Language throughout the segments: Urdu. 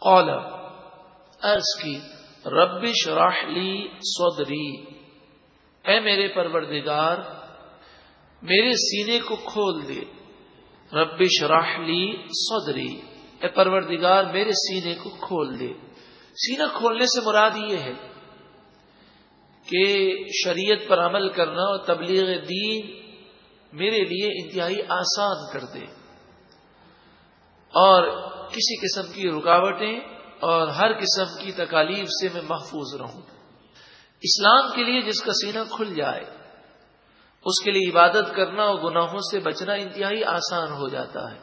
قال، عرض کی ربش راہلی سودری اے میرے پروردگار، میرے سینے کو کھول دے۔ ربش راہلی سودری اے پروردگار، میرے سینے کو کھول دے۔ سینہ کھولنے سے مراد یہ ہے کہ شریعت پر عمل کرنا اور تبلیغ دین میرے لیے انتہائی آسان کر دے۔ اور کسی قسم کی رکاوٹیں اور ہر قسم کی تکالیف سے میں محفوظ رہوں۔ اسلام کے لیے جس کا سینہ کھل جائے، اس کے لیے عبادت کرنا اور گناہوں سے بچنا انتہائی آسان ہو جاتا ہے۔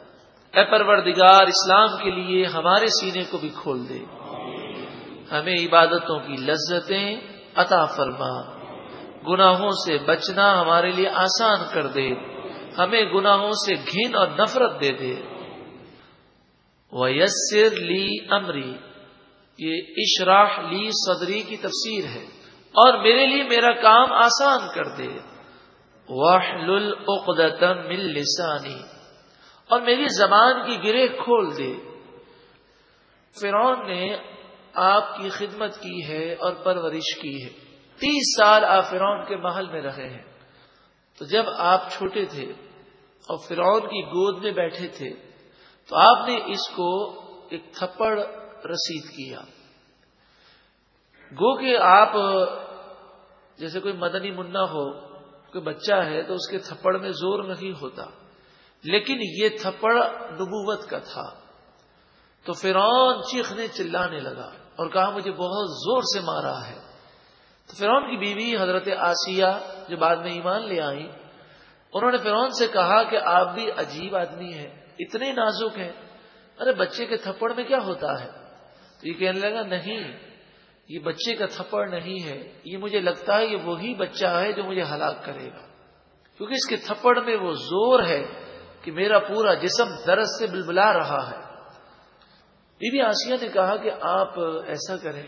اے پروردگار، اسلام کے لیے ہمارے سینے کو بھی کھول دے۔ ہمیں عبادتوں کی لذتیں عطا فرما۔ گناہوں سے بچنا ہمارے لیے آسان کر دے۔ ہمیں گناہوں سے گھن اور نفرت دے دے۔ ویسر لی امری یہ اشراح لی صدری کی تفسیر ہے۔ اور میرے لیے میرا کام آسان کر دے۔ واہل مل لسانی اور میری زبان کی گرے کھول دے۔ فرعون نے آپ کی خدمت کی ہے اور پرورش کی ہے۔ تیس سال آپ فرعون کے محل میں رہے ہیں۔ تو جب آپ چھوٹے تھے اور فرعون کی گود میں بیٹھے تھے تو آپ نے اس کو ایک تھپڑ رسید کیا۔ گو کہ آپ، جیسے کوئی مدنی منا ہو، کوئی بچہ ہے، تو اس کے تھپڑ میں زور نہیں ہوتا۔ لیکن یہ تھپڑ نبوت کا تھا۔ تو فرعون چیخنے، چلانے لگا اور کہا، مجھے بہت زور سے مارا ہے۔ تو فرعون کی بیوی حضرت آسیہ جو بعد میں ایمان لے آئی انہوں نے فرعون سے کہا کہ آپ بھی عجیب آدمی ہیں۔ اتنے نازک ہیں۔ ارے بچے کے تھپڑ میں کیا ہوتا ہے؟ تو یہ کہنے لگا، نہیں، یہ بچے کا تھپڑ نہیں ہے۔ یہ مجھے لگتا ہے یہ وہی بچہ ہے جو مجھے ہلاک کرے گا۔ کیونکہ اس کے تھپڑ میں وہ زور ہے کہ میرا پورا جسم درد سے بلبلا رہا ہے۔ بی بی آسیہ نے کہا کہ آپ ایسا کریں۔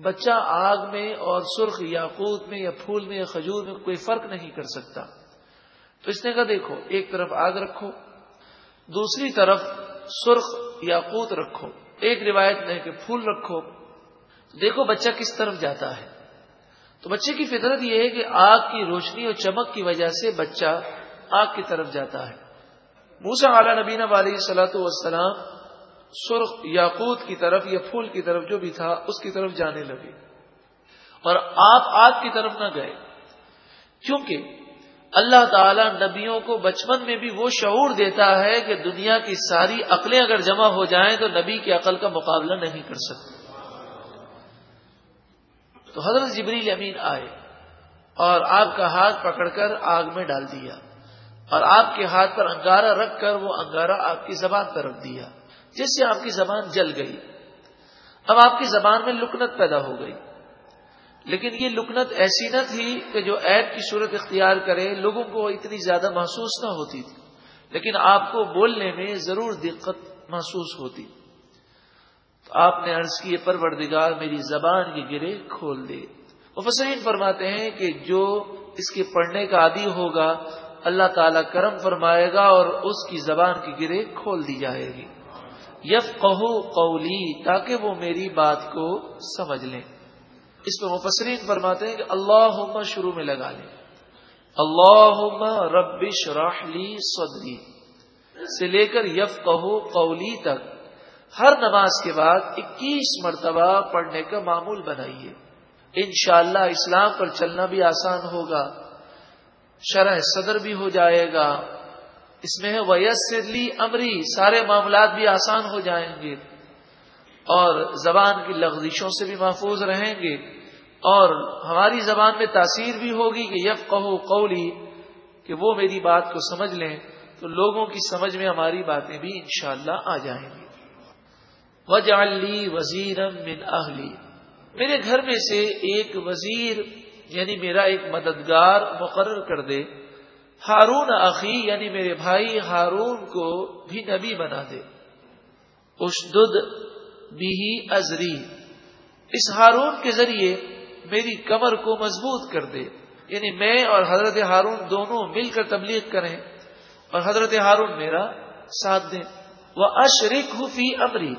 بچہ آگ میں اور سرخ یا میں یا پھول میں یا کھجور میں کوئی فرق نہیں کر سکتا۔ تو اس نے کہا، دیکھو، ایک طرف آگ رکھو دوسری طرف سرخ یا رکھو، ایک روایت میں کہ پھول رکھو۔ دیکھو بچہ کس طرف جاتا ہے۔ تو بچے کی فطرت یہ ہے کہ آگ کی روشنی اور چمک کی وجہ سے بچہ آگ کی طرف جاتا ہے۔ موسا اعلیٰ نبینا والی سلاۃ وسلام سرخ یاقوت کی طرف یا پھول کی طرف جو بھی تھا، اس کی طرف جانے لگے۔ اور آپ آگ کی طرف نہ گئے۔ کیونکہ اللہ تعالی نبیوں کو بچپن میں بھی وہ شعور دیتا ہے کہ دنیا کی ساری عقلیں اگر جمع ہو جائیں تو نبی کی عقل کا مقابلہ نہیں کر سکتے۔ تو حضرت جبریل امین آئے اور آپ کا ہاتھ پکڑ کر آگ میں ڈال دیا اور آپ کے ہاتھ پر انگارا رکھ کر وہ انگارا آپ کی زبان پر رکھ دیا، جس سے آپ کی زبان جل گئی۔ اب آپ کی زبان میں لکنت پیدا ہو گئی۔ لیکن یہ لکنت ایسی نہ تھی کہ جو ایپ کی صورت اختیار کرے، لوگوں کو اتنی زیادہ محسوس نہ ہوتی تھی۔ لیکن آپ کو بولنے میں ضرور دقت محسوس ہوتی۔ تو آپ نے عرض کی پروردگار، میری زبان کی گرے کھول دے۔ وہ فرماتے ہیں کہ جو اس کے پڑھنے کا عادی ہوگا، اللہ تعالیٰ کرم فرمائے گا اور اس کی زبان کی گرے کھول دی جائے گی۔ یف قولی، تاکہ وہ میری بات کو سمجھ لیں۔ اس پہ مفسرین فرماتے ہیں کہ اللہ شروع میں لگا لیں۔ اللہ ربش راہلی سدری سے لے کر یف قولی تک۔ ہر نماز کے بعد اکیس مرتبہ پڑھنے کا معمول بنائیے۔ انشاءاللہ اسلام پر چلنا بھی آسان ہوگا۔ شرح صدر بھی ہو جائے گا۔ اس میں ہے ویسلی امری۔ سارے معاملات بھی آسان ہو جائیں گے۔ اور زبان کی لغزشوں سے بھی محفوظ رہیں گے۔ اور ہماری زبان میں تاثیر بھی ہوگی کہ یف کہو قولی، کہ وہ میری بات کو سمجھ لیں، تو لوگوں کی سمجھ میں ہماری باتیں بھی انشاءاللہ آ جائیں گی۔ وجعلی وزیرم من اہلی میرے گھر میں سے ایک وزیر یعنی میرا ایک مددگار مقرر کر دے۔ ہارون عقی یعنی میرے بھائی ہارون کو بھی نبی بنا دے۔ اشدد بھی ازری اس ہارون کے ذریعے میری کمر کو مضبوط کر دے۔ یعنی میں اور حضرت ہارون دونوں مل کر تبلیغ کریں اور حضرت ہارون میرا ساتھ دیں۔ وہ اشریک فی امری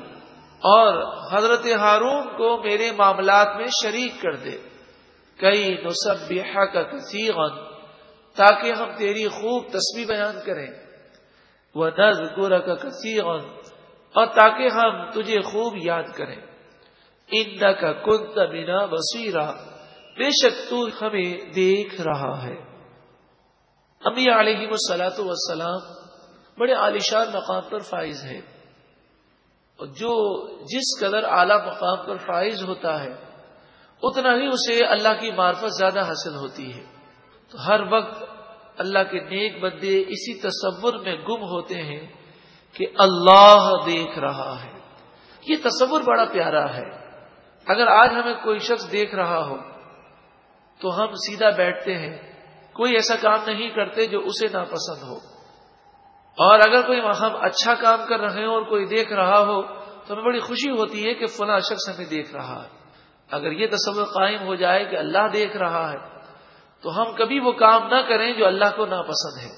اور حضرت ہارون کو میرے معاملات میں شریک کر دے۔ کئی نصب کا کثیغن تاکہ ہم تیری خوب تصویر بیان کریں۔ وہ نز گور کا کثیغن اور تاکہ ہم تجھے خوب یاد کریں۔ ان کا کنت بنا بصیرہ بے شک تو ہمیں دیکھ رہا ہے۔ امی علیہ وسلاۃ وسلام بڑے عالیشان مقام پر فائز ہے اور جو جس قدر اعلی مقام پر فائز ہوتا ہے، اتنا ہی اسے اللہ کی معرفت زیادہ حاصل ہوتی ہے۔ تو ہر وقت اللہ کے نیک بندے اسی تصور میں گم ہوتے ہیں کہ اللہ دیکھ رہا ہے۔ یہ تصور بڑا پیارا ہے۔ اگر آج ہمیں کوئی شخص دیکھ رہا ہو تو ہم سیدھا بیٹھتے ہیں، کوئی ایسا کام نہیں کرتے جو اسے ناپسند ہو۔ اور اگر کوئی ہم اچھا کام کر رہے ہوں اور کوئی دیکھ رہا ہو تو ہمیں بڑی خوشی ہوتی ہے کہ فلاں شخص ہمیں دیکھ رہا ہے۔ اگر یہ تصور قائم ہو جائے کہ اللہ دیکھ رہا ہے، تو ہم کبھی وہ کام نہ کریں جو اللہ کو ناپسند ہے۔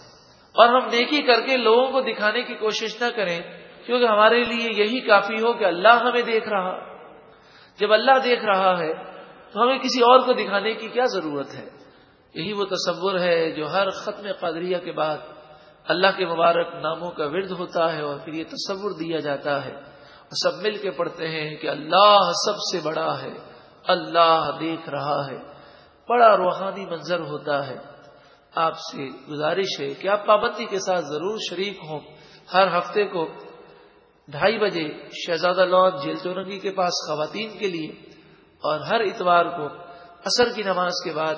اور ہم نیکی کر کے لوگوں کو دکھانے کی کوشش نہ کریں، کیونکہ ہمارے لیے یہی کافی ہو کہ اللہ ہمیں دیکھ رہا۔ جب اللہ دیکھ رہا ہے تو ہمیں کسی اور کو دکھانے کی کیا ضرورت ہے؟ یہی وہ تصور ہے جو ہر ختم قادریہ کے بعد اللہ کے مبارک ناموں کا ورد ہوتا ہے اور پھر یہ تصور دیا جاتا ہے۔ اور سب مل کے پڑھتے ہیں کہ اللہ سب سے بڑا ہے، اللہ دیکھ رہا ہے۔ بڑا روحانی منظر ہوتا ہے۔ آپ سے گزارش ہے کہ آپ پابندی کے ساتھ ضرور شریک ہوں۔ ہر ہفتے کو ڈھائی بجے شہزادہ لون جیل چورنگی کے پاس خواتین کے لیے اور ہر اتوار کو اثر کی نماز کے بعد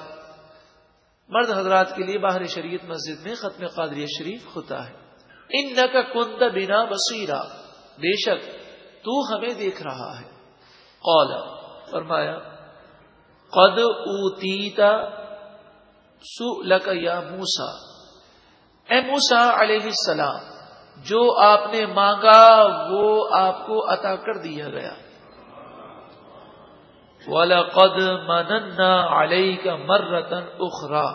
مرد حضرات کے لیے باہر شریعت مسجد میں ختم قادری شریف ہوتا ہے۔ ان کا کند بنا بصیرہ بے شک تو ہمیں دیکھ رہا ہے۔ قولا فرمایا، قد اوتیتا سو یا موسا اے موسا علیہ السلام جو آپ نے مانگا وہ آپ کو عطا کر دیا گیا۔ وَلَقَدْ مَنَنَّا عَلَيْكَ مَرَّةً اُخْرَى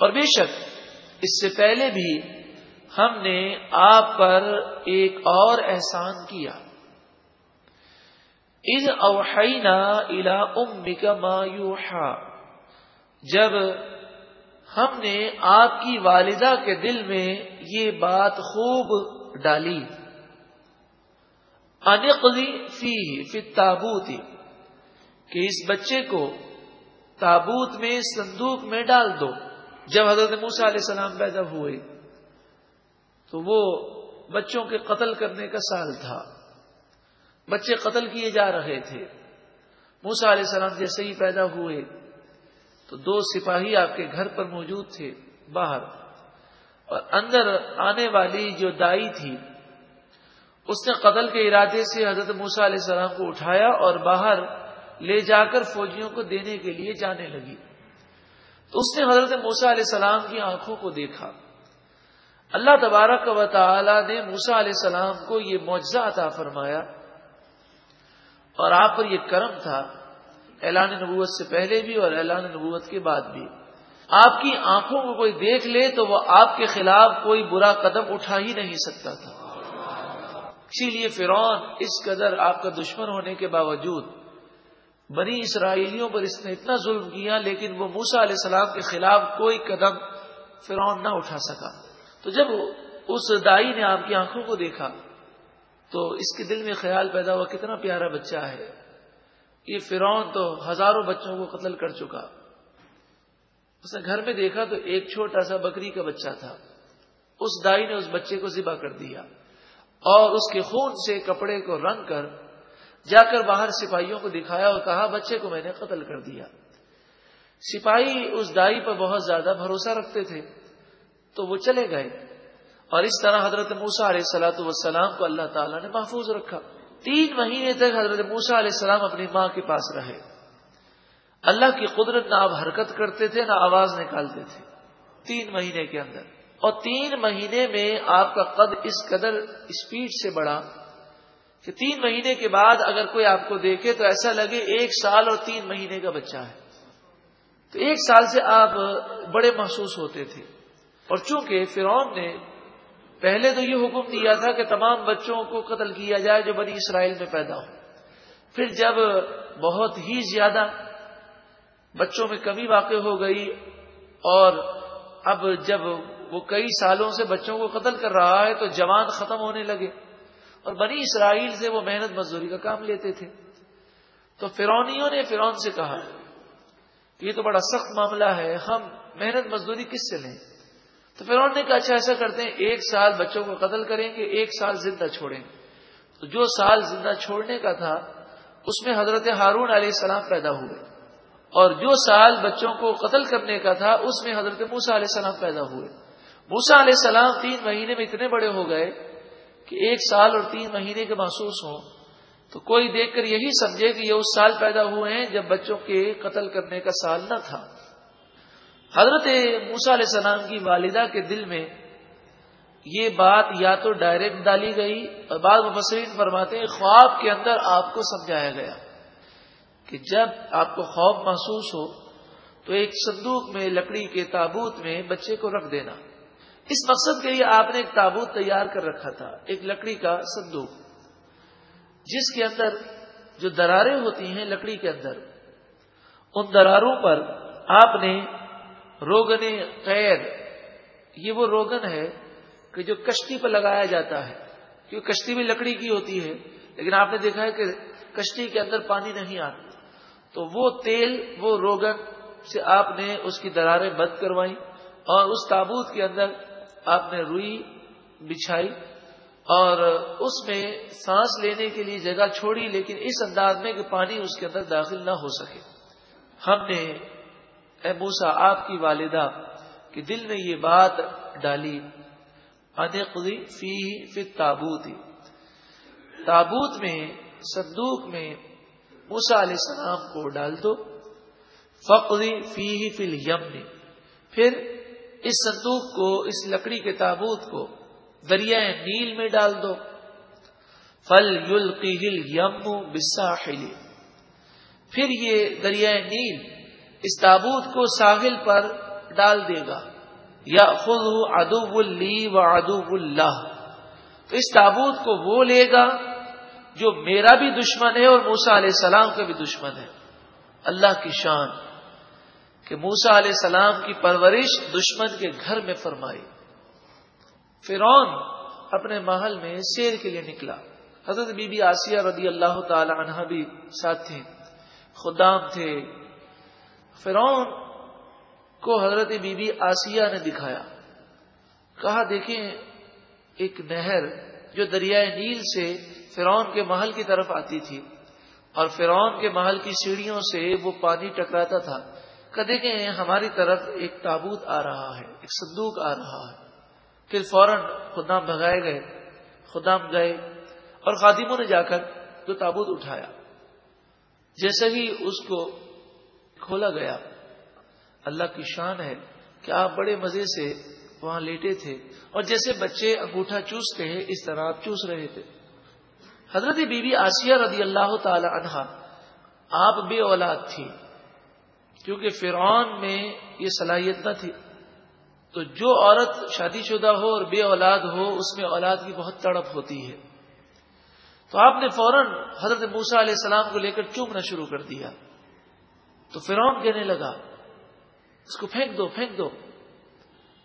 اور بے شک، اس سے پہلے بھی ہم نے آپ پر ایک اور احسان کیا۔ اذ اوحینا الى امک ما یوحا جب ہم نے آپ کی والدہ کے دل میں یہ بات خوب ڈالی۔ انقلی فی فی تابوتی کہ اس بچے کو تابوت میں صندوق میں ڈال دو۔ جب حضرت موسا علیہ السلام پیدا ہوئے، تو وہ بچوں کے قتل کرنے کا سال تھا۔ بچے قتل کیے جا رہے تھے۔ موسا علیہ السلام جیسے ہی پیدا ہوئے تو دو سپاہی آپ کے گھر پر موجود تھے باہر۔ اور اندر آنے والی جو دائی تھی، اس نے قتل کے ارادے سے حضرت موسا علیہ السلام کو اٹھایا اور باہر لے جا کر فوجیوں کو دینے کے لیے جانے لگی۔ تو اس نے حضرت موسا علیہ السلام کی آنکھوں کو دیکھا۔ اللہ تبارک و تعالی نے موسا علیہ السلام کو یہ معجزہ عطا فرمایا۔ اور آپ پر یہ کرم تھا اعلان نبوت سے پہلے بھی اور اعلان نبوت کے بعد بھی۔ آپ کی آنکھوں کو کوئی دیکھ لے تو وہ آپ کے خلاف کوئی برا قدم اٹھا ہی نہیں سکتا تھا۔ اسی لیے فرعون اس قدر آپ کا دشمن ہونے کے باوجود بنی اسرائیلیوں پر اس نے اتنا ظلم کیا، لیکن وہ موسا علیہ السلام کے خلاف کوئی قدم فرعون نہ اٹھا سکا۔ تو جب اس دائی نے آپ کی آنکھوں کو دیکھا تو اس کے دل میں خیال پیدا ہوا، کتنا پیارا بچہ ہے۔ یہ فرعون تو ہزاروں بچوں کو قتل کر چکا۔ اس نے گھر میں دیکھا تو ایک چھوٹا سا بکری کا بچہ تھا۔ اس دائی نے اس بچے کو ذبح کر دیا اور اس کے خون سے کپڑے کو رنگ کر جا کر باہر سپاہیوں کو دکھایا اور کہا، بچے کو میں نے قتل کر دیا۔ سپاہی اس دائی پر بہت زیادہ بھروسہ رکھتے تھے۔ تو وہ چلے گئے اور اس طرح حضرت موسا علیہ السلاۃ والسلام کو اللہ تعالیٰ نے محفوظ رکھا۔ تین مہینے تک حضرت موسا علیہ السلام اپنی ماں کے پاس رہے۔ اللہ کی قدرت نہ آپ حرکت کرتے تھے، نہ آواز نکالتے تھے۔ تین مہینے کے اندر۔ اور تین مہینے میں آپ کا قد اس قدر اسپیڈ سے بڑھا کہ تین مہینے کے بعد اگر کوئی آپ کو دیکھے تو ایسا لگے ایک سال اور تین مہینے کا بچہ ہے۔ تو ایک سال سے آپ بڑے محسوس ہوتے تھے۔ اور چونکہ فرعون نے پہلے تو یہ حکم دیا تھا کہ تمام بچوں کو قتل کیا جائے جو بنی اسرائیل میں پیدا ہو پھر جب بہت ہی زیادہ بچوں میں کمی واقع ہو گئی اور اب جب وہ کئی سالوں سے بچوں کو قتل کر رہا ہے تو جوان ختم ہونے لگے اور بنی اسرائیل سے وہ محنت مزدوری کا کام لیتے تھے۔ تو فرونیوں نے فرون سے کہا کہ یہ تو بڑا سخت معاملہ ہے، ہم محنت مزدوری کس سے لیں؟ تو فرون نے کہا اچھا ایسا کرتے ہیں، ایک سال بچوں کو قتل کریں گے، ایک سال زندہ چھوڑیں تو جو سال زندہ چھوڑنے کا تھا، اس میں حضرت ہارون علیہ السلام پیدا ہوئے اور جو سال بچوں کو قتل کرنے کا تھا، اس میں حضرت موسا علیہ السلام پیدا ہوئے۔ موسا علیہ السلام تین مہینے میں اتنے بڑے ہو گئے کہ ایک سال اور تین مہینے کے محسوس ہوں۔ تو کوئی دیکھ کر یہی سمجھے کہ یہ اس سال پیدا ہوئے ہیں جب بچوں کے قتل کرنے کا سال نہ تھا۔ حضرت موسا علیہ السلام کی والدہ کے دل میں یہ بات یا تو ڈائریکٹ ڈالی گئی اور بعض مفسرین فرماتے ہیں خواب کے اندر آپ کو سمجھایا گیا کہ جب آپ کو خوف محسوس ہو تو ایک صندوق میں لکڑی کے تابوت میں بچے کو رکھ دینا۔ اس مقصد کے لیے آپ نے ایک تابوت تیار کر رکھا تھا، ایک لکڑی کا صندوق، جس کے اندر جو دراریں ہوتی ہیں لکڑی کے اندر، ان دراروں پر آپ نے روگن قید، یہ وہ روگن ہے کہ جو کشتی پر لگایا جاتا ہے، کیونکہ کشتی بھی لکڑی کی ہوتی ہے، لیکن آپ نے دیکھا ہے کہ کشتی کے اندر پانی نہیں آتا۔ تو وہ تیل، وہ روگن سے آپ نے اس کی دراریں بند کروائی اور اس تابوت کے اندر آپ نے روئی، بچھائی اور اس میں سانس لینے کے لیے جگہ چھوڑی، لیکن اس انداز میں کہ پانی اس کے اندر داخل نہ ہو سکے۔ ہم نے اے موسا آپ کی والدہ کے دل میں یہ بات ڈالی۔ فی تابوت تابوت میں، صندوق میں موسا علیہ السلام کو ڈال دو۔ فقری فی فل یم پھر اس صندوق کو، اس لکڑی کے تابوت کو دریائے نیل میں ڈال دو۔ فل یل قل یم بسا پھر یہ دریائے نیل اس تابوت کو ساحل پر ڈال دے گا۔ یا خود ادب اللی و ادب اللہ تو اس تابوت کو وہ لے گا جو میرا بھی دشمن ہے اور موسا علیہ السلام کا بھی دشمن ہے۔ اللہ کی شان۔ کہ موسا علیہ السلام کی پرورش دشمن کے گھر میں فرمائی۔ فرون اپنے محل میں سیر کے لیے نکلا۔ حضرت بی بی آسیہ رضی اللہ تعالی عنہ بھی ساتھ تھے۔ خدام تھے۔ فرون کو حضرت بی بی آسیہ نے دکھایا۔ کہا، دیکھیں، ایک نہر جو دریائے نیل سے فرون کے محل کی طرف آتی تھی اور فرون کے محل کی سیڑھیوں سے وہ پانی ٹکراتا تھا۔ کہ دیکھیں، ہماری طرف ایک تابوت آ رہا ہے، ایک صندوق آ رہا ہے۔ پھر فوراً خدام بھگائے گئے، خدام گئے اور خادموں نے جا کر جو تابوت اٹھایا۔ جیسے ہی اس کو کھولا گیا۔ اللہ کی شان ہے کہ آپ بڑے مزے سے وہاں لیٹے تھے اور جیسے بچے انگوٹھا چوستے ہیں، اس طرح آپ چوس رہے تھے۔ حضرت بی بی آسیہ رضی اللہ تعالی عنہا آپ بے اولاد تھی کیونکہ فرعون میں یہ صلاحیت نہ تھی۔ تو جو عورت شادی شدہ ہو اور بے اولاد ہو، اس میں اولاد کی بہت تڑپ ہوتی ہے۔ تو آپ نے فوراً حضرت موسا علیہ السلام کو لے کر چومنا شروع کر دیا۔ تو فرعون کہنے لگا، اس کو پھینک دو پھینک دو۔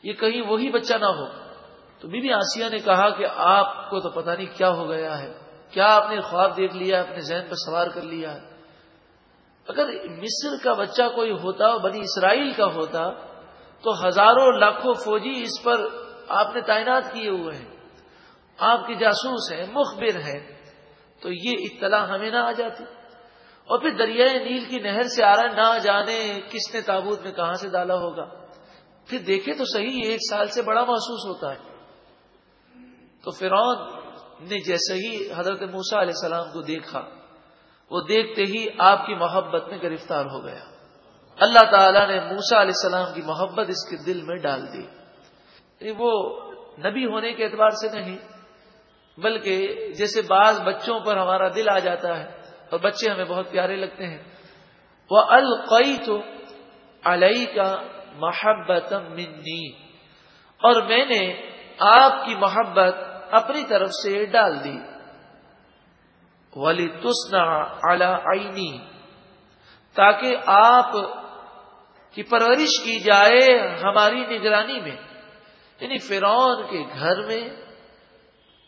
یہ کہیں وہی بچہ نہ ہو۔ تو بی بی آسیہ نے کہا کہ آپ کو تو پتہ نہیں کیا ہو گیا ہے۔ کیا آپ نے خواب دیکھ لیا، اپنے ذہن پر سوار کر لیا اگر مصر کا بچہ کوئی ہوتا، بنی اسرائیل کا ہوتا، تو ہزاروں لاکھوں فوجی اس پر آپ نے تعینات کیے ہوئے ہیں۔ آپ کی جاسوس ہیں، مخبر ہیں۔ تو یہ اطلاع ہمیں نہ آ جاتی۔ اور پھر دریائے نیل کی نہر سے آ رہا نہ جانے کس نے تابوت میں کہاں سے ڈالا ہوگا؟ پھر دیکھے تو صحیح ایک سال سے بڑا محسوس ہوتا ہے۔ تو فرعون نے جیسے ہی حضرت موسا علیہ السلام کو دیکھا، وہ دیکھتے ہی آپ کی محبت میں گرفتار ہو گیا۔ اللہ تعالیٰ نے موسا علیہ السلام کی محبت اس کے دل میں ڈال دی۔ یعنی وہ نبی ہونے کے اعتبار سے نہیں، بلکہ جیسے بعض بچوں پر ہمارا دل آ جاتا ہے اور بچے ہمیں بہت پیارے لگتے ہیں۔ وہ القئی تو علیہ کا محبت منی اور میں نے آپ کی محبت اپنی طرف سے ڈال دی۔ ولی تسنا آئینی تاکہ آپ کی پرورش کی جائے ہماری نگرانی میں یعنی فرعون کے گھر میں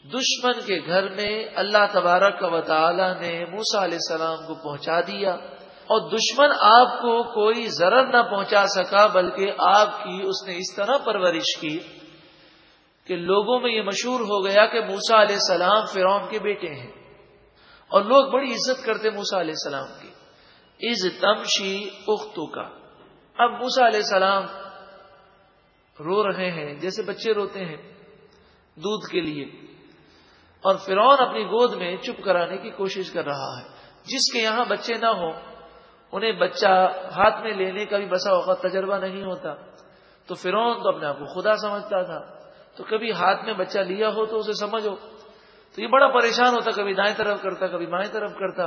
دشمن کے گھر میں اللہ تبارک و تعالی نے موسا علیہ السلام کو پہنچا دیا اور دشمن آپ کو کوئی ضرر نہ پہنچا سکا بلکہ آپ کی اس نے اس طرح پرورش کی کہ لوگوں میں یہ مشہور ہو گیا کہ موسا علیہ السلام فرعون کے بیٹے ہیں اور لوگ بڑی عزت کرتے موسا علیہ السلام کی۔ از تمشی اختو کا اب موسا علیہ السلام رو رہے ہیں، جیسے بچے روتے ہیں دودھ کے لیے۔ اور فرعون اپنی گود میں چپ کرانے کی کوشش کر رہا ہے۔ جس کے یہاں بچے نہ ہوں، انہیں بچہ ہاتھ میں لینے کا بھی بسا اوقات تجربہ نہیں ہوتا۔ تو فرعون تو اپنے آپ کو خدا سمجھتا تھا۔ تو کبھی ہاتھ میں بچہ لیا ہو تو اسے سمجھو۔ تو یہ بڑا پریشان ہوتا، کبھی دائیں طرف کرتا، کبھی بائیں طرف کرتا۔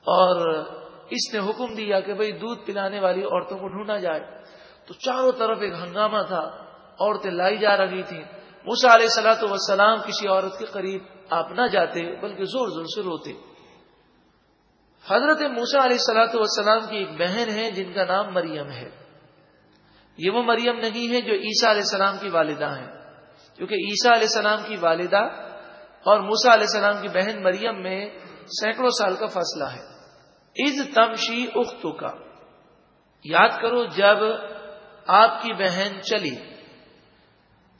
اور اس نے حکم دیا کہ بھئی دودھ پلانے والی عورتوں کو ڈھونڈا جائے۔ تو چاروں طرف ایک ہنگامہ تھا، عورتیں لائی جا رہی تھیں۔ موسا علیہ سلاۃ وسلام کسی عورت کے قریب آپ نہ جاتے، بلکہ زور زور سے روتے۔ حضرت موسا علیہ سلاۃ وسلام کی ایک بہن ہے جن کا نام مریم ہے۔ یہ وہ مریم نہیں ہے جو عیسیٰ علیہ السلام کی والدہ ہیں۔ کیونکہ عیسیٰ علیہ السلام کی والدہ اور موسا علیہ السلام کی بہن مریم میں سینکڑوں سال کا فاصلہ ہے۔ از تمشی اختو کا یاد کرو جب آپ کی بہن چلی۔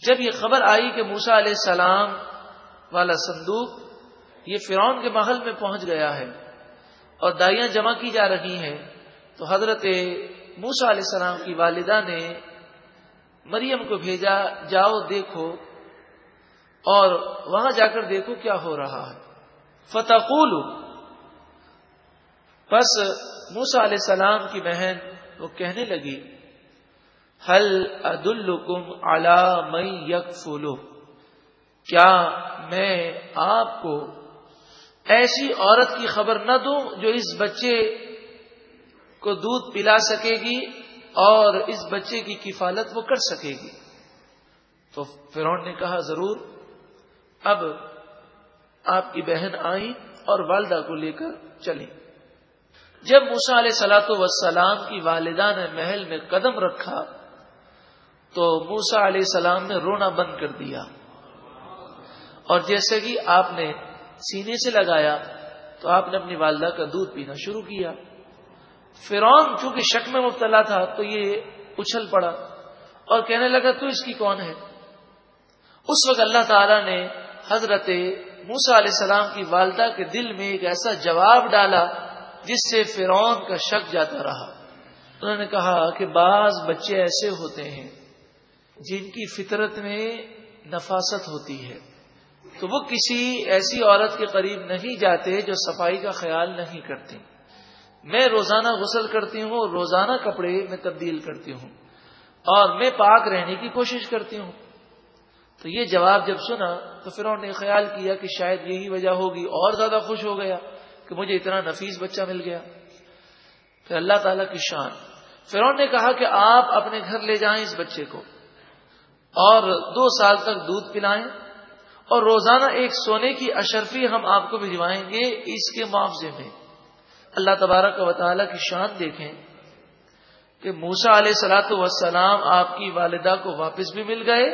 جب یہ خبر آئی کہ موسا علیہ السلام والا صندوق یہ فرعون کے محل میں پہنچ گیا ہے اور دائیاں جمع کی جا رہی ہیں، تو حضرت موسا علیہ السلام کی والدہ نے مریم کو بھیجا، جاؤ دیکھو اور وہاں جا کر دیکھو کیا ہو رہا ہے۔ فتح بس موسا علیہ السلام کی بہن وہ کہنے لگی حل عد الکم اعلی یک کیا میں آپ کو ایسی عورت کی خبر نہ دوں جو اس بچے کو دودھ پلا سکے گی اور اس بچے کی کفالت وہ کر سکے گی تو فرون نے کہا، ضرور۔ اب آپ کی بہن آئی اور والدہ کو لے کر چلی جب موسا علیہ سلاۃ وسلام کی والدہ نے محل میں قدم رکھا تو موسا علیہ السلام نے رونا بند کر دیا۔ اور جیسے کہ آپ نے سینے سے لگایا، تو آپ نے اپنی والدہ کا دودھ پینا شروع کیا۔ فرون چونکہ شک میں مبتلا تھا، تو یہ اچھل پڑا۔ اور کہنے لگا، تو اس کی کون ہے؟ اس وقت اللہ تعالی نے حضرت موسا علیہ السلام کی والدہ کے دل میں ایک ایسا جواب ڈالا، جس سے فرعون کا شک جاتا رہا۔ انہوں نے کہا کہ بعض بچے ایسے ہوتے ہیں جن کی فطرت میں نفاست ہوتی ہے تو وہ کسی ایسی عورت کے قریب نہیں جاتے جو صفائی کا خیال نہیں کرتی۔ میں روزانہ غسل کرتی ہوں اور روزانہ کپڑے میں تبدیل کرتی ہوں اور میں پاک رہنے کی کوشش کرتی ہوں۔ تو یہ جواب جب سنا تو پھر انہوں نے خیال کیا کہ شاید یہی وجہ ہوگی، اور زیادہ خوش ہو گیا کہ مجھے اتنا نفیس بچہ مل گیا۔ پھر اللہ تعالی کی شان۔ پھر نے کہا کہ آپ اپنے گھر لے جائیں اس بچے کو۔ اور دو سال تک دودھ پلائیں اور روزانہ ایک سونے کی اشرفی ہم آپ کو بھجوائیں گے اس کے معاوضے میں۔ اللہ تبارک و تعالیٰ کی شان دیکھیں کہ موسا علیہ سلاۃ وسلام آپ کی والدہ کو واپس بھی مل گئے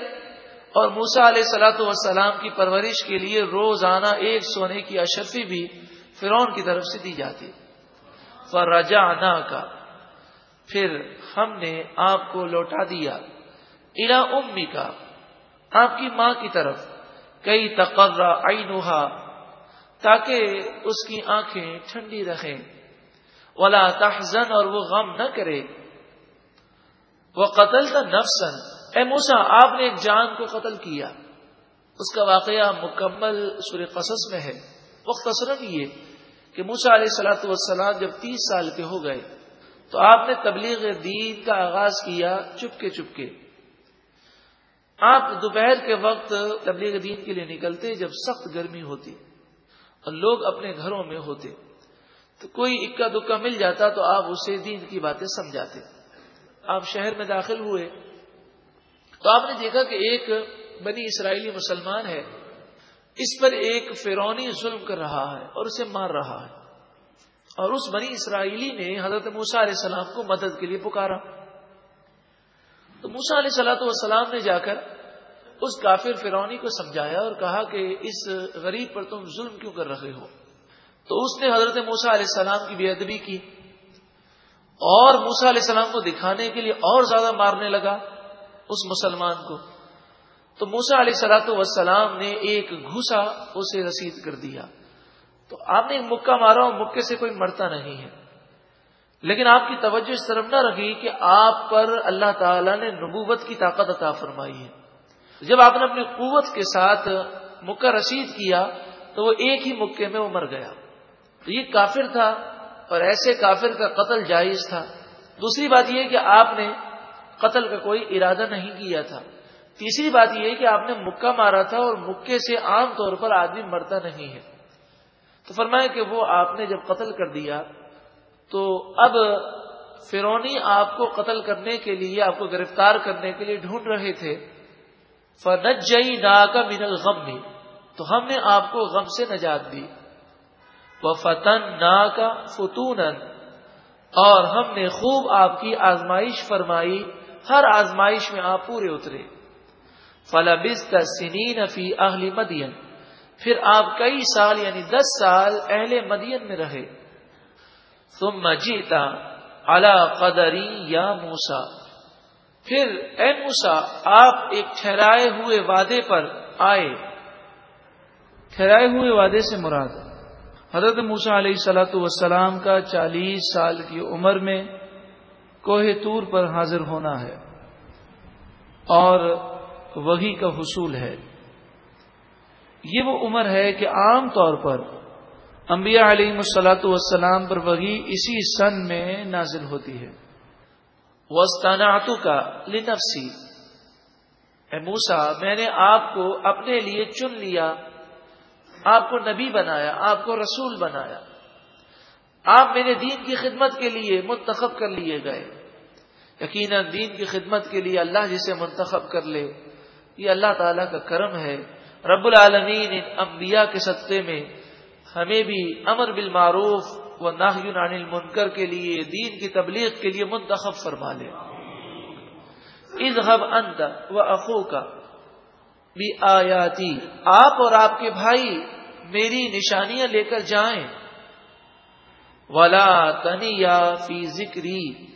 اور موسا علیہ سلاۃ وسلام کی پرورش کے لیے روزانہ ایک سونے کی اشرفی بھی فرون کی طرف سے دی جاتی۔ فرجا کا پھر ہم نے آپ کو لوٹا دیا۔ الا امی کا آپ کی ماں کی طرف، کئی تقرر عینوہا، تاکہ اس کی آنکھیں ٹھنڈی رہیں۔ ولا تحزن اور وہ غم نہ کرے۔ وہ قتل کا نفسن اے موسا آپ نے ایک جان کو قتل کیا۔ اس کا واقعہ مکمل سور قصص میں ہے۔ وقت یہ کہ موسا علیہ سلاۃ والسلام جب تیس سال کے ہو گئے، تو آپ نے تبلیغ دین کا آغاز کیا چپکے چپکے۔ آپ دوپہر کے وقت تبلیغ دین کے لیے نکلتے جب سخت گرمی ہوتی اور لوگ اپنے گھروں میں ہوتے تو کوئی اکا دکا مل جاتا تو آپ اسے دین کی باتیں سمجھاتے آپ شہر میں داخل ہوئے تو آپ نے دیکھا کہ ایک بنی اسرائیلی مسلمان ہے اس پر ایک فرونی ظلم کر رہا ہے اور اسے مار رہا ہے اور اس بنی اسرائیلی نے حضرت موسا علیہ السلام کو مدد کے لیے پکارا تو موسا علیہ سلاۃ والسلام نے جا کر اس کافر فرونی کو سمجھایا اور کہا کہ اس غریب پر تم ظلم کیوں کر رہے ہو؟ تو اس نے حضرت موسا علیہ السلام کی بے ادبی کی اور موسا علیہ السلام کو دکھانے کے لیے اور زیادہ مارنے لگا اس مسلمان کو۔ تو موسا علیہ سلاۃ وسلام نے ایک گھوسا اسے رسید کر دیا۔ تو آپ نے ایک مکہ مارا اور مکے سے کوئی مرتا نہیں ہے۔ لیکن آپ کی توجہ اس طرف نہ رکھی کہ آپ پر اللہ تعالی نے نبوت کی طاقت عطا فرمائی ہے۔ جب آپ نے اپنی قوت کے ساتھ مکہ رسید کیا تو وہ ایک ہی مکے میں وہ مر گیا۔ تو یہ کافر تھا اور ایسے کافر کا قتل جائز تھا۔ دوسری بات یہ کہ آپ نے قتل کا کوئی ارادہ نہیں کیا تھا۔ تیسری بات یہ کہ آپ نے مکہ مارا تھا اور مکے سے عام طور پر آدمی مرتا نہیں ہے۔ تو فرمایا کہ وہ آپ نے جب قتل کر دیا تو اب فرونی آپ کو قتل کرنے کے لیے، آپ کو گرفتار کرنے کے لیے ڈھونڈ رہے تھے۔ فنج جئی نا کا من الغم۔ تو ہم نے آپ کو غم سے نجات دی۔ وہ فتن نا کا فتون اور ہم نے خوب آپ کی آزمائش فرمائی۔ ہر آزمائش میں آپ پورے اترے۔ فلابز سنین فی اہلی مدین پھر آپ کئی سال یعنی دس سال اہل مدین میں رہے۔ تم مجیتا اللہ قدری یا موسا پھر اے موسا آپ ایک ٹھہرائے ہوئے وعدے پر آئے۔ ٹھہرائے ہوئے وعدے سے مراد۔ حضرت موسا علیہ سلاۃ وسلام کا چالیس سال کی عمر میں کوہ تور پر حاضر ہونا ہے۔ اور وہی کا حصول ہے۔ یہ وہ عمر ہے کہ عام طور پر انبیاء علیہ مسلاۃ والسلام پر وہی اسی سن میں نازل ہوتی ہے۔ وسطانعتو کا لنفسی۔ اے موسا میں نے آپ کو اپنے لیے چن لیا، آپ کو نبی بنایا، آپ کو رسول بنایا۔ آپ میرے دین کی خدمت کے لیے منتخب کر لیے گئے۔ یقیناً دین کی خدمت کے لیے اللہ جسے منتخب کر لے، یہ اللہ تعالی کا کرم ہے۔ رب العالمین ان انبیاء کے سطح میں ہمیں بھی امر بالمعروف و ناہین عن المنکر کے لیے، دین کی تبلیغ کے لیے منتخب فرما لے۔ اذهب انت و اخو کا بھی آیاتی آپ اور آپ کے بھائی میری نشانیاں لے کر جائیں۔ ولا تنی یا فی ذکری،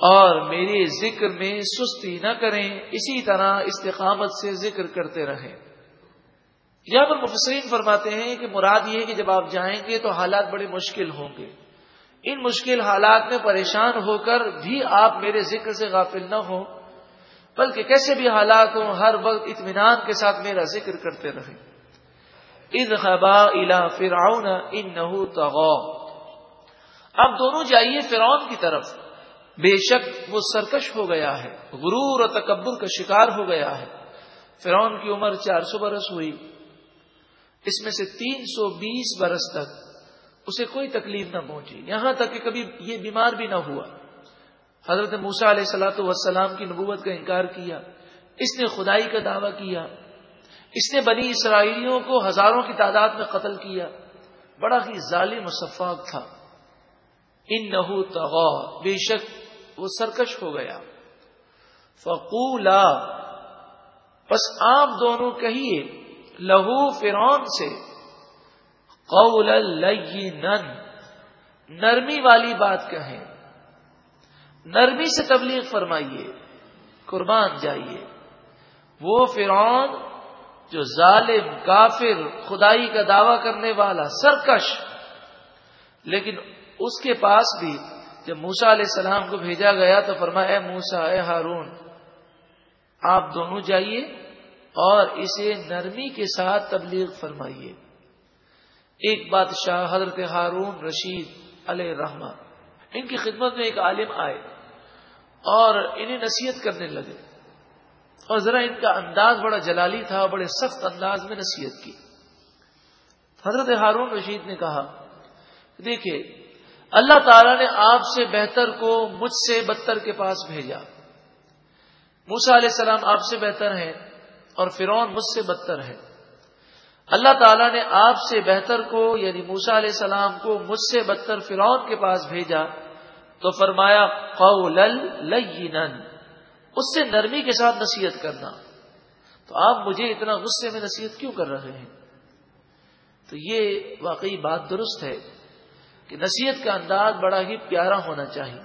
اور میرے ذکر میں سستی نہ کریں۔ اسی طرح استقامت سے ذکر کرتے رہیں۔ یہاں پر مفسرین فرماتے ہیں کہ مراد یہ کہ جب آپ جائیں گے تو حالات بڑے مشکل ہوں گے۔ ان مشکل حالات میں پریشان ہو کر بھی آپ میرے ذکر سے غافل نہ ہوں، بلکہ کیسے بھی حالات ہوں، ہر وقت اطمینان کے ساتھ میرا ذکر کرتے رہیں۔ اد خبا الا فرعون ان نہ اب دونوں جائیے فرعون کی طرف۔ بے شک وہ سرکش ہو گیا ہے، غرور اور تکبر کا شکار ہو گیا ہے۔ فرعون کی عمر چار سو برس ہوئی۔ اس میں سے تین سو بیس برس تک اسے کوئی تکلیف نہ پہنچی۔ یہاں تک کہ کبھی یہ بیمار بھی نہ ہوا۔ حضرت موسا علیہ سلاۃ والسلام کی نبوت کا انکار کیا۔ اس نے خدائی کا دعویٰ کیا۔ اس نے بنی اسرائیلیوں کو ہزاروں کی تعداد میں قتل کیا۔ بڑا ہی ظالم و شفاق تھا۔ ان نہ بے شک وہ سرکش ہو گیا۔ فقولا۔ بس آپ دونوں کہیے۔ لہو فرون سے قول نن نرمی والی بات کہیں۔ نرمی سے تبلیغ فرمائیے، قربان جائیے۔ وہ فرعون جو ظالم، کافر، خدائی کا دعوی کرنے والا، سرکش، لیکن اس کے پاس بھی جب موسا علیہ السلام کو بھیجا گیا تو فرمایا، اے موسا اے ہارون، آپ دونوں جائیے۔ اور اسے نرمی کے ساتھ تبلیغ فرمائیے۔ ایک بادشاہ حضرت ہارون رشید علیہ رحمان ان کی خدمت میں ایک عالم آئے اور انہیں نصیحت کرنے لگے۔ اور ذرا ان کا انداز بڑا جلالی تھا، بڑے سخت انداز میں نصیحت کی۔ حضرت ہارون رشید نے کہا، دیکھیے، اللہ تعالی نے آپ سے بہتر کو مجھ سے بدتر کے پاس بھیجا۔ موسا علیہ السلام آپ سے بہتر ہیں اور فرعون مجھ سے بدتر ہے۔ اللہ تعالیٰ نے آپ سے بہتر کو یعنی موسا علیہ السلام کو مجھ سے بدتر فرعون کے پاس بھیجا۔ تو فرمایا قول اس سے نرمی کے ساتھ نصیحت کرنا۔ تو آپ مجھے اتنا غصے میں نصیحت کیوں کر رہے ہیں؟ تو یہ واقعی بات درست ہے کہ نصیحت کا انداز بڑا ہی پیارا ہونا چاہیے۔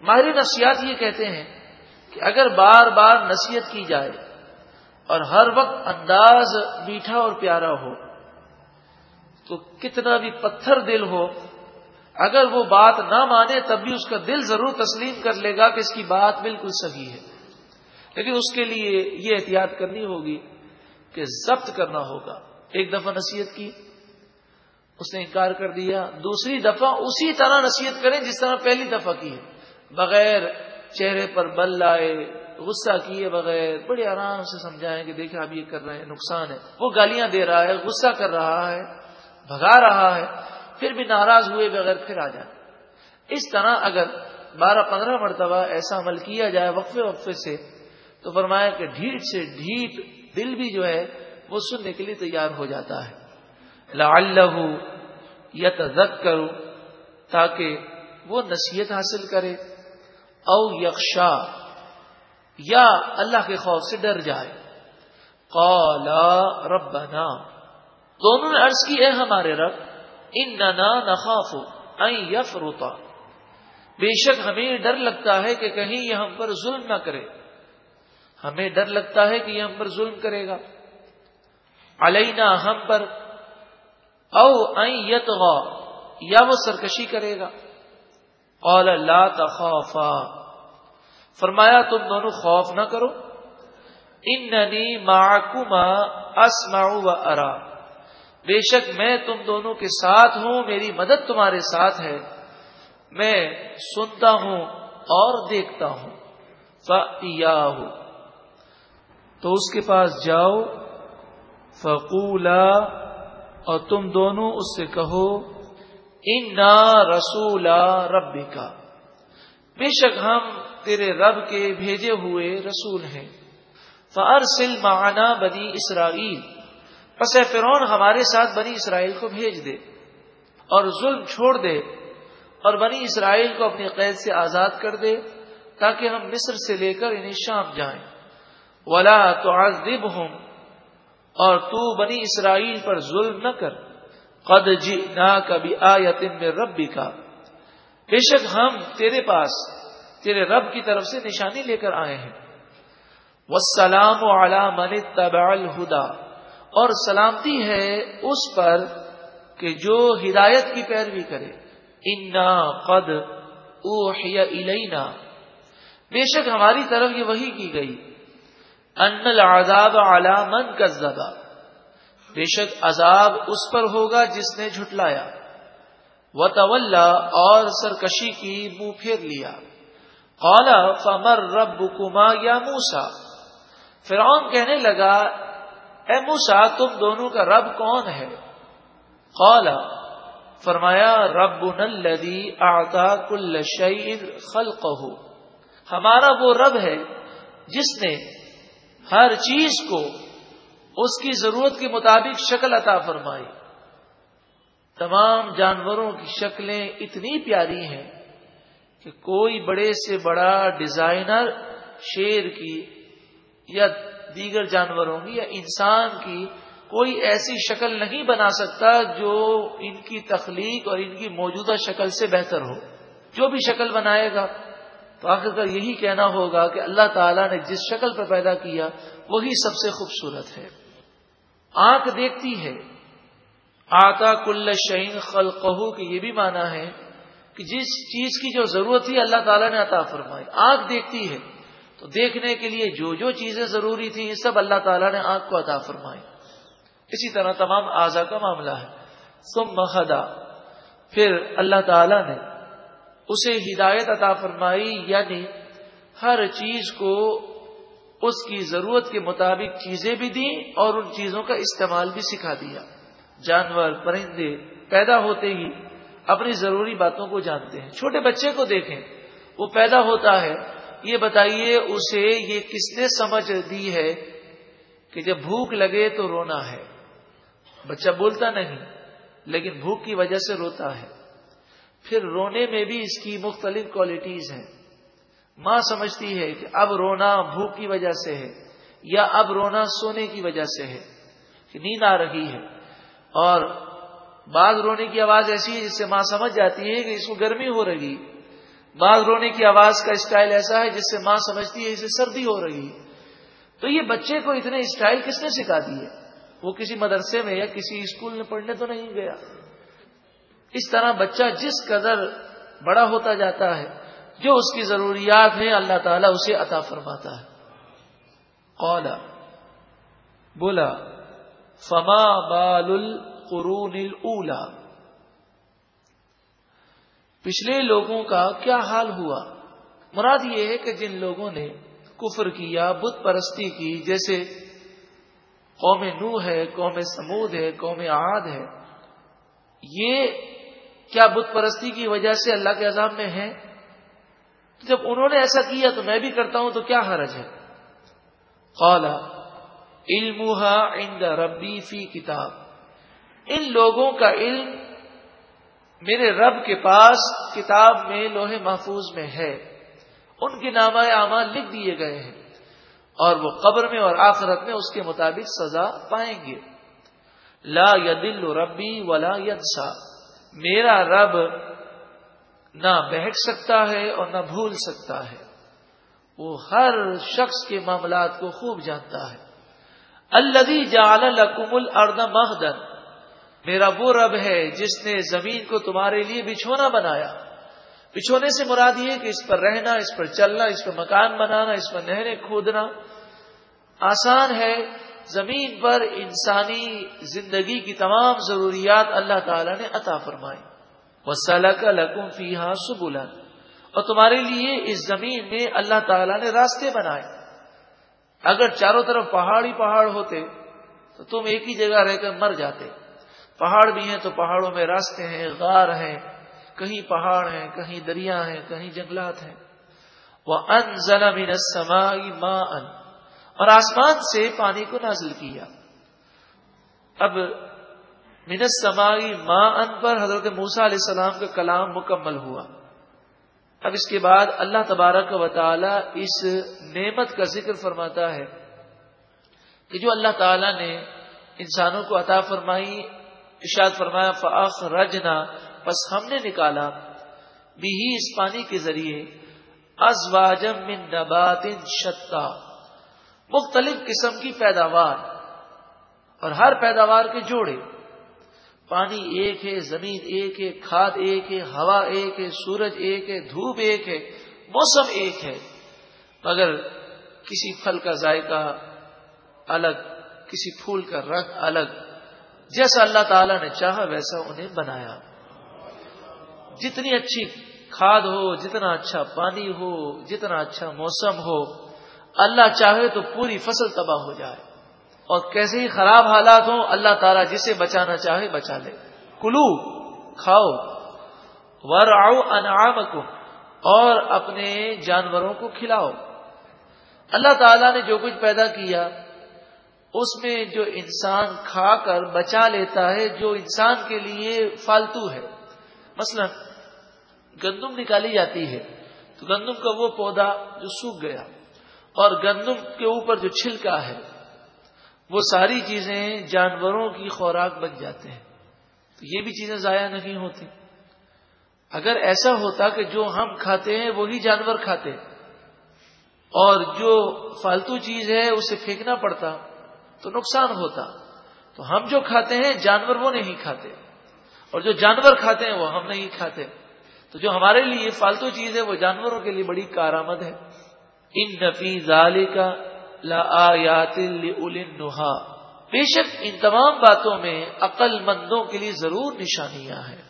ماہر نفسیات یہ کہتے ہیں کہ اگر بار بار نصیحت کی جائے اور ہر وقت انداز میٹھا اور پیارا ہو تو کتنا بھی پتھر دل ہو، اگر وہ بات نہ مانے تب بھی اس کا دل ضرور تسلیم کر لے گا کہ اس کی بات بالکل صحیح ہے۔ لیکن اس کے لیے یہ احتیاط کرنی ہوگی کہ ضبط کرنا ہوگا۔ ایک دفعہ نصیحت کی، اس نے انکار کر دیا۔ دوسری دفعہ اسی طرح نصیحت کریں جس طرح پہلی دفعہ کی ہے۔ بغیر چہرے پر بل لائے غصہ کیے بغیر بڑے آرام سے سمجھائیں کہ دیکھیں آپ یہ کر رہے ہیں، نقصان ہے۔ وہ گالیاں دے رہا ہے، غصہ کر رہا ہے، بھگا رہا ہے، پھر بھی ناراض ہوئے بغیر پھر آ جائے اس طرح اگر بارہ پندرہ مرتبہ ایسا عمل کیا جائے وقفے وقفے سے، تو فرمایا کہ ڈھیٹ سے ڈھیٹ دل بھی جو ہے، وہ سننے کے لیے تیار ہو جاتا ہے۔ لعلہ یتذکر تاکہ وہ نصیحت حاصل کرے۔ او یکشا یا اللہ کے خوف سے ڈر جائے۔ قالا ربنا۔ دونوں نے عرض کی ہے ہمارے رب، اننا نخاف ان یفرطا بے شک ہمیں ڈر لگتا ہے کہ کہیں یہ ہم پر ظلم نہ کرے۔ ہمیں ڈر لگتا ہے کہ یہ ہم پر ظلم کرے گا۔ علینا ہم پر، او یتغا یا وہ سرکشی کرے گا۔ قال لا تخافا۔ فرمایا تم دونوں خوف نہ کرو۔ اننی معکما اسمع و ارا۔ بے شک میں تم دونوں کے ساتھ ہوں، میری مدد تمہارے ساتھ ہے۔ میں سنتا ہوں اور دیکھتا ہوں۔ تو اس کے پاس جاؤ، فقولا۔ اور تم دونوں اس سے کہو ان رسولا رب کا بے شک ہم تیرے رب کے بھیجے ہوئے رسول ہیں۔ فارسل معنا بنی اسرائیل پس فرون ہمارے ساتھ بنی اسرائیل کو بھیج دے اور ظلم چھوڑ دے اور بنی اسرائیل کو اپنی قید سے آزاد کر دے تاکہ ہم مصر سے لے کر انہیں شام جائیں۔ ولا تو ہوں اور تو بنی اسرائیل پر ظلم نہ کر۔ قد جی نہ کبھی آیتن میں کا بے شک ہم تیرے پاس تیرے رب کی طرف سے نشانی لے کر آئے ہیں۔ والسلام علی من تبع الہدا اور سلامتی ہے اس پر کہ جو ہدایت کی پیروی کرے۔ انا قد اوحی الینا بے شک ہماری طرف یہ وہی کی گئی۔ ان العذاب علی من کذبا بے شک عذاب اس پر ہوگا جس نے جھٹلایا۔ وتولى اور سرکشی کی منہ پھیر لیا۔ قال، فمر رب کما یا موسا فرعون کہنے لگا، اے موسا تم دونوں کا رب کون ہے؟ قال، فرمایا رب الذي اعطى كل شيء خلقه ہمارا وہ رب ہے جس نے ہر چیز کو اس کی ضرورت کے مطابق شکل عطا فرمائی۔ تمام جانوروں کی شکلیں اتنی پیاری ہیں کہ کوئی بڑے سے بڑا ڈیزائنر شیر کی یا دیگر جانوروں کی یا انسان کی کوئی ایسی شکل نہیں بنا سکتا جو ان کی تخلیق اور ان کی موجودہ شکل سے بہتر ہو۔ جو بھی شکل بنائے گا۔ تو آخر کر یہی کہنا ہوگا کہ اللہ تعالیٰ نے جس شکل پر پیدا کیا، وہی سب سے خوبصورت ہے۔ آنکھ دیکھتی ہے۔ آتا کل شعین خلقہ کہ یہ بھی مانا ہے کہ جس چیز کی جو ضرورت تھی اللہ تعالیٰ نے عطا فرمائی۔ آنکھ دیکھتی ہے۔ تو دیکھنے کے لیے جو جو چیزیں ضروری تھیں سب اللہ تعالیٰ نے آنکھ کو عطا فرمائی۔ اسی طرح تمام اعضا کا معاملہ ہے۔ سم مخدا پھر اللہ تعالیٰ نے اسے ہدایت عطا فرمائی یعنی ہر چیز کو اس کی ضرورت کے مطابق چیزیں بھی دیں اور ان چیزوں کا استعمال بھی سکھا دیا۔ جانور، پرندے پیدا ہوتے ہی اپنی ضروری باتوں کو جانتے ہیں۔ چھوٹے بچے کو دیکھیں۔ وہ پیدا ہوتا ہے۔ یہ بتائیے، اسے یہ کس نے سمجھ دی ہے کہ جب بھوک لگے تو رونا ہے؟ بچہ بولتا نہیں، لیکن بھوک کی وجہ سے روتا ہے۔ پھر رونے میں بھی اس کی مختلف کوالٹیز ہیں۔ ماں سمجھتی ہے کہ اب رونا بھوک کی وجہ سے ہے یا اب رونا سونے کی وجہ سے ہے کہ نیند آ رہی ہے۔ اور بعض رونے کی آواز ایسی ہے جس سے ماں سمجھ جاتی ہے کہ اس کو گرمی ہو رہی بعض رونے کی آواز کا اسٹائل ایسا ہے جس سے ماں سمجھتی ہے اسے سردی ہو رہی تو یہ بچے کو اتنے اسٹائل کس نے سکھا دیے وہ کسی مدرسے میں یا کسی اسکول میں پڑھنے تو نہیں گیا۔ اس طرح بچہ جس قدر بڑا ہوتا جاتا ہے، جو اس کی ضروریات ہیں، اللہ تعالیٰ اسے عطا فرماتا ہے۔ قولا بولا، فما بال القرون الاولا۔ پچھلے لوگوں کا کیا حال ہوا؟ مراد یہ ہے کہ جن لوگوں نے کفر کیا بت پرستی کی، جیسے قوم نو ہے، قوم سمود ہے، قوم عاد ہے، یہ کیا بت پرستی کی وجہ سے اللہ کے عذاب میں ہے جب انہوں نے ایسا کیا تو میں بھی کرتا ہوں تو کیا حرج ہے؟ قالا علم عند ربی فی کتاب۔ ان لوگوں کا علم میرے رب کے پاس کتاب میں لوہے محفوظ میں ہے۔ ان کے نامہ اعمال لکھ دیے گئے ہیں۔ اور وہ قبر میں اور آخرت میں اس کے مطابق سزا پائیں گے۔ لا یدل ربی ولا یدسا۔ میرا رب نہ بہک سکتا ہے اور نہ بھول سکتا ہے۔ وہ ہر شخص کے معاملات کو خوب جانتا ہے۔ الدی جال لکم الرد مہدن۔ میرا وہ رب ہے جس نے زمین کو تمہارے لیے بچھونا بنایا۔ بچھونے سے مراد یہ کہ اس پر رہنا، اس پر چلنا، اس پر مکان بنانا، اس پر نہریں کھودنا۔ آسان ہے زمین پر انسانی زندگی کی تمام ضروریات اللہ تعالی نے عطا فرمائی۔ وہ کا لکم فی ہاں اور تمہارے لیے اس زمین میں اللہ تعالی نے راستے بنائے۔ اگر چاروں طرف پہاڑی پہاڑ ہوتے تو تم ایک ہی جگہ رہ کر مر جاتے۔ پہاڑ بھی ہیں تو پہاڑوں میں راستے ہیں، غار ہیں، کہیں پہاڑ ہیں، کہیں دریا ہیں، کہیں جنگلات ہیں۔ وہ ان زنا سمائی ماں ان اور آسمان سے پانی کو نازل کیا۔ اب منت سمائی ماں ان پر حضرت موسا علیہ السلام کا کلام مکمل ہوا۔ اب اس کے بعد اللہ تبارک و تعالی اس نعمت کا ذکر فرماتا ہے کہ جو اللہ تعالی نے انسانوں کو عطا فرمائی اشاد فرمایا فاخ رجنا بس ہم نے نکالا بھی اس پانی کے ذریعے ازواجم من نبات شتا۔ مختلف قسم کی پیداوار، اور ہر پیداوار کے جوڑے۔ پانی ایک ہے، زمین ایک ہے، کھاد ایک ہے، ہوا ایک ہے، سورج ایک ہے، دھوپ ایک ہے، موسم ایک ہے۔ مگر کسی پھل کا ذائقہ الگ، کسی پھول کا رنگ الگ۔ جیسا اللہ تعالی نے چاہا ویسا انہیں بنایا۔ جتنی اچھی کھاد ہو، جتنا اچھا پانی ہو، جتنا اچھا موسم ہو، اللہ چاہے تو پوری فصل تباہ ہو جائے۔ اور کیسے ہی خراب حالات ہوں، اللہ تعالیٰ جسے بچانا چاہے بچا لے۔ کلو، کھاؤ۔ ور آؤ انعام اور اپنے جانوروں کو کھلاؤ۔ اللہ تعالیٰ نے جو کچھ پیدا کیا اس میں جو انسان کھا کر بچا لیتا ہے، جو انسان کے لیے فالتو ہے۔ مثلا، گندم نکالی جاتی ہے، تو گندم کا وہ پودا جو سوکھ گیا اور گندم کے اوپر جو چھلکا ہے، وہ ساری چیزیں جانوروں کی خوراک بن جاتے ہیں۔ تو یہ بھی چیزیں ضائع نہیں ہوتی۔ اگر ایسا ہوتا کہ جو ہم کھاتے ہیں، وہی جانور کھاتے۔ اور جو فالتو چیز ہے، اسے پھینکنا پڑتا۔ تو نقصان ہوتا۔ تو ہم جو کھاتے ہیں، جانور وہ نہیں کھاتے۔ اور جو جانور کھاتے ہیں، وہ ہم نہیں کھاتے۔ تو جو ہمارے لیے فالتو چیز ہے، وہ جانوروں کے لیے بڑی کارآمد ہے۔ ان نفی ظال کا بے شک ان تمام باتوں میں عقل مندوں کے لیے ضرور نشانیاں ہیں۔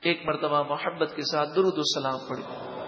ایک مرتبہ محبت کے ساتھ درود السلام پڑھی